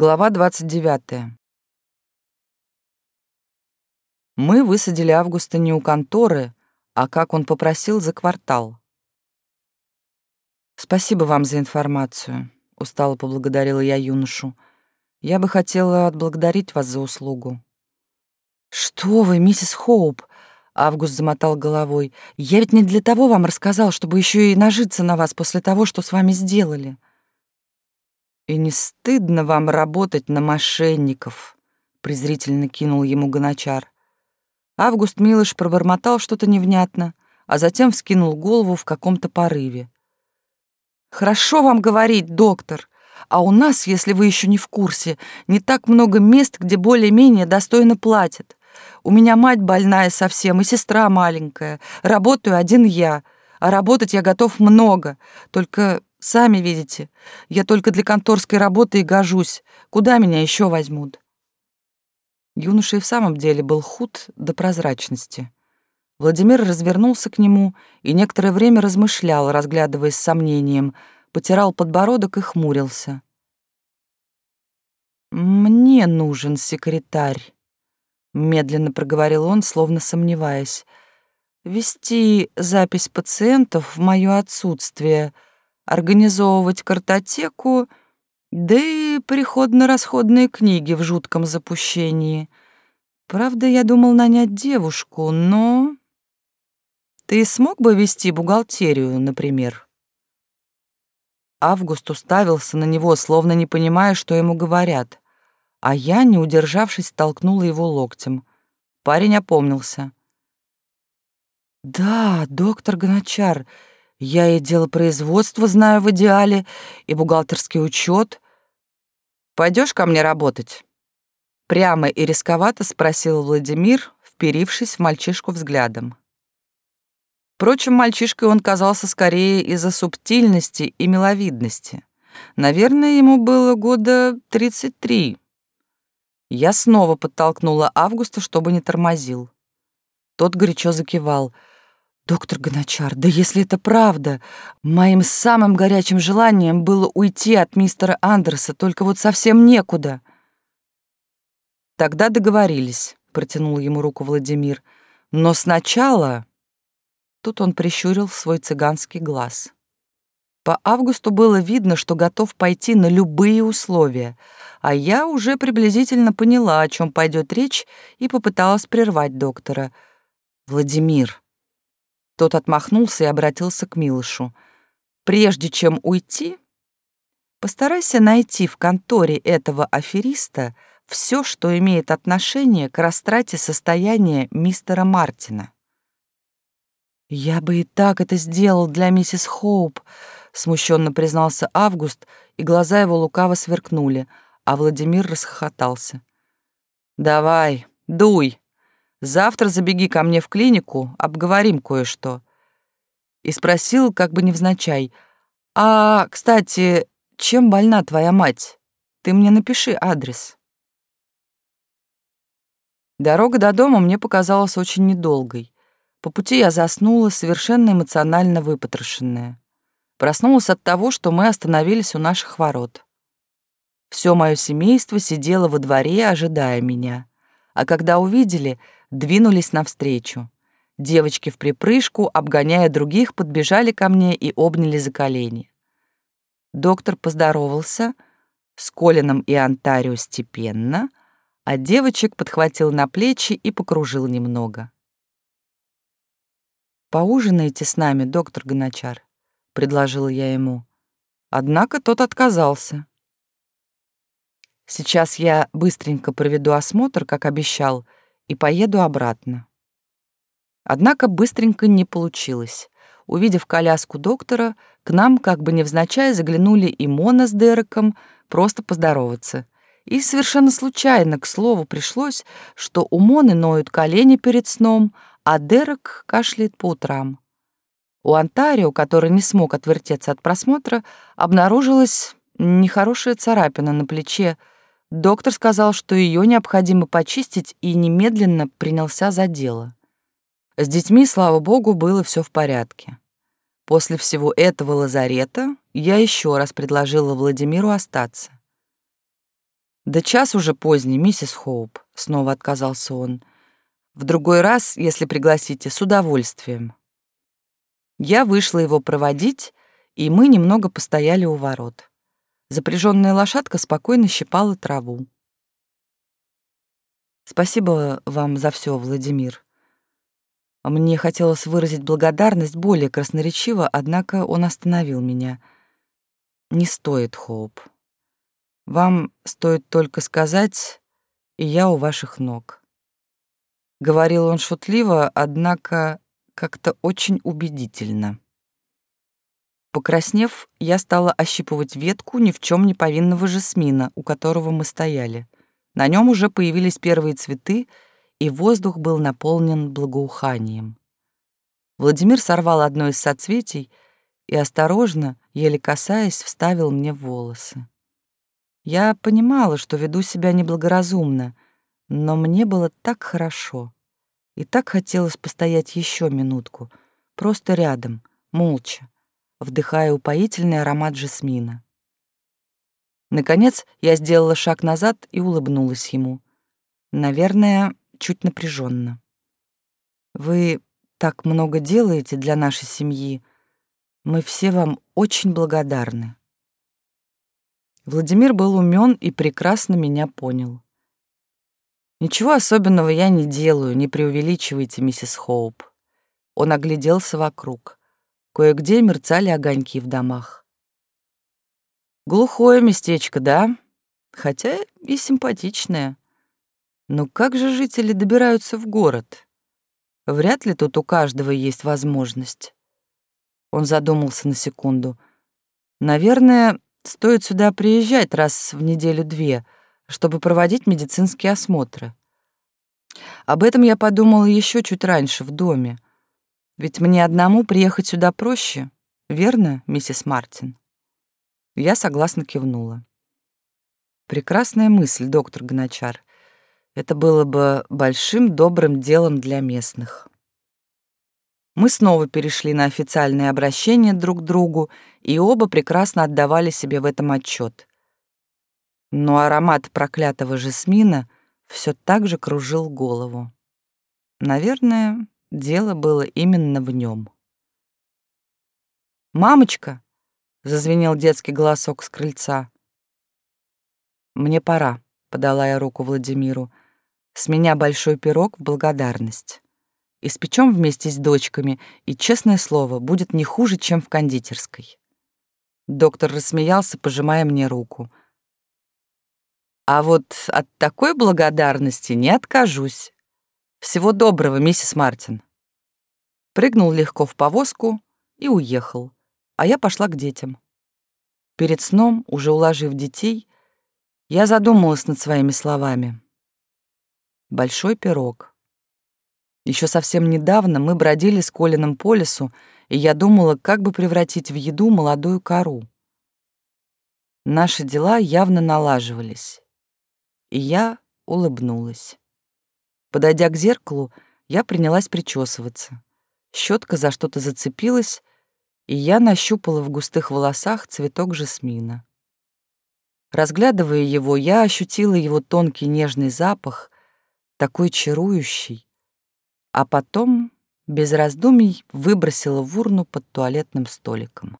Глава 29. Мы высадили Августа не у конторы, а, как он попросил, за квартал. «Спасибо вам за информацию», — устало поблагодарила я юношу. «Я бы хотела отблагодарить вас за услугу». «Что вы, миссис Хоуп?» — Август замотал головой. «Я ведь не для того вам рассказал, чтобы еще и нажиться на вас после того, что с вами сделали». «И не стыдно вам работать на мошенников?» — презрительно кинул ему гоночар. Август Милыш пробормотал что-то невнятно, а затем вскинул голову в каком-то порыве. «Хорошо вам говорить, доктор, а у нас, если вы еще не в курсе, не так много мест, где более-менее достойно платят. У меня мать больная совсем и сестра маленькая. Работаю один я, а работать я готов много, только Сами видите, я только для конторской работы и гожусь. Куда меня еще возьмут?» Юноша и в самом деле был худ до прозрачности. Владимир развернулся к нему и некоторое время размышлял, разглядывая с сомнением, потирал подбородок и хмурился. «Мне нужен секретарь», — медленно проговорил он, словно сомневаясь. «Вести запись пациентов в моё отсутствие — организовывать картотеку, да и приходно-расходные книги в жутком запущении. Правда, я думал нанять девушку, но... Ты смог бы вести бухгалтерию, например?» Август уставился на него, словно не понимая, что ему говорят, а я, не удержавшись, толкнула его локтем. Парень опомнился. «Да, доктор Гоночар, я и дело производства знаю в идеале, и бухгалтерский учет. Пойдешь ко мне работать?» Прямо и рисковато спросил Владимир, вперившись в мальчишку взглядом. Впрочем, мальчишкой он казался скорее из-за субтильности и миловидности. Наверное, ему было года 33. Я снова подтолкнула Августа, чтобы не тормозил. Тот горячо закивал — «Доктор Гоночар, да если это правда, моим самым горячим желанием было уйти от мистера Андерса, только вот совсем некуда». «Тогда договорились», — протянул ему руку Владимир. «Но сначала...» Тут он прищурил свой цыганский глаз. По Августу было видно, что готов пойти на любые условия, а я уже приблизительно поняла, о чем пойдет речь, и попыталась прервать доктора. «Владимир, тот отмахнулся и обратился к Милышу. «Прежде чем уйти, постарайся найти в конторе этого афериста все, что имеет отношение к растрате состояния мистера Мартина». «Я бы и так это сделал для миссис Хоуп», — смущенно признался Август, и глаза его лукаво сверкнули, а Владимир расхохотался. «Давай, дуй!» Завтра забеги ко мне в клинику, обговорим кое-что». И спросил, как бы невзначай, «А, кстати, чем больна твоя мать? Ты мне напиши адрес». Дорога до дома мне показалась очень недолгой. По пути я заснула, совершенно эмоционально выпотрошенная. Проснулась от того, что мы остановились у наших ворот. Все мое семейство сидело во дворе, ожидая меня. А когда увидели — двинулись навстречу. Девочки в припрыжку, обгоняя других, подбежали ко мне и обняли за колени. Доктор поздоровался с Колином и Антарио степенно, а девочек подхватил на плечи и покружил немного. «Поужинайте с нами, доктор Гоночар», — предложила я ему. Однако тот отказался. «Сейчас я быстренько проведу осмотр, как обещал», — и поеду обратно. Однако быстренько не получилось. Увидев коляску доктора, к нам, как бы невзначай, заглянули и Мона с Дереком просто поздороваться. И совершенно случайно, к слову, пришлось, что у Моны ноют колени перед сном, а Дерек кашляет по утрам. У Антарио, который не смог отвертеться от просмотра, обнаружилась нехорошая царапина на плече, Доктор сказал, что ее необходимо почистить, и немедленно принялся за дело. С детьми, слава богу, было все в порядке. После всего этого лазарета я еще раз предложила Владимиру остаться. «Да час уже поздний, миссис Хоуп», — снова отказался он. «В другой раз, если пригласите, с удовольствием». Я вышла его проводить, и мы немного постояли у ворот. Запряженная лошадка спокойно щипала траву. «Спасибо вам за все, Владимир», мне хотелось выразить благодарность более красноречиво, однако он остановил меня. «Не стоит, Хоуп. Вам стоит только сказать, и я у ваших ног». Говорил он шутливо, однако как-то очень убедительно. Покраснев, я стала ощипывать ветку ни в чем не повинного жасмина, у которого мы стояли. На нем уже появились первые цветы — и воздух был наполнен благоуханием. Владимир сорвал одно из соцветий и осторожно, еле касаясь, вставил мне волосы. Я понимала, что веду себя неблагоразумно, но мне было так хорошо. И так хотелось постоять еще минутку, просто рядом, молча, вдыхая упоительный аромат жасмина. Наконец я сделала шаг назад и улыбнулась ему. Наверное, чуть напряженно. «Вы так много делаете для нашей семьи. Мы все вам очень благодарны». Владимир был умен и прекрасно меня понял. «Ничего особенного я не делаю, не преувеличивайте, миссис Хоуп». Он огляделся вокруг. Кое-где мерцали огоньки в домах. Глухое местечко, да? Хотя и симпатичное. Но как же жители добираются в город? Вряд ли тут у каждого есть возможность. Он задумался на секунду. Наверное, стоит сюда приезжать раз в неделю-две, чтобы проводить медицинские осмотры. Об этом я подумала еще чуть раньше, в доме. Ведь мне одному приехать сюда проще, верно, миссис Мартин? Я согласно кивнула. Прекрасная мысль, доктор Гоночар. Это было бы большим добрым делом для местных. Мы снова перешли на официальное обращение друг к другу, и оба прекрасно отдавали себе в этом отчет. Но аромат проклятого жасмина все так же кружил голову. Наверное, дело было именно в нем. «Мамочка!» — зазвенел детский голосок с крыльца. «Мне пора», — подала я руку Владимиру. С меня большой пирог в благодарность. Испечем вместе с дочками, и, честное слово, будет не хуже, чем в кондитерской. Доктор рассмеялся, пожимая мне руку. А вот от такой благодарности не откажусь. Всего доброго, миссис Мартин. Прыгнул легко в повозку и уехал, а я пошла к детям. Перед сном, уже уложив детей, я задумалась над своими словами большой пирог. Еще совсем недавно мы бродили с Колином по лесу, и я думала, как бы превратить в еду молодую кору. Наши дела явно налаживались, и я улыбнулась. Подойдя к зеркалу, я принялась причесываться. Щетка за что-то зацепилась, и я нащупала в густых волосах цветок жасмина. Разглядывая его, я ощутила его тонкий нежный запах — такой чарующий, а потом без раздумий выбросила в урну под туалетным столиком.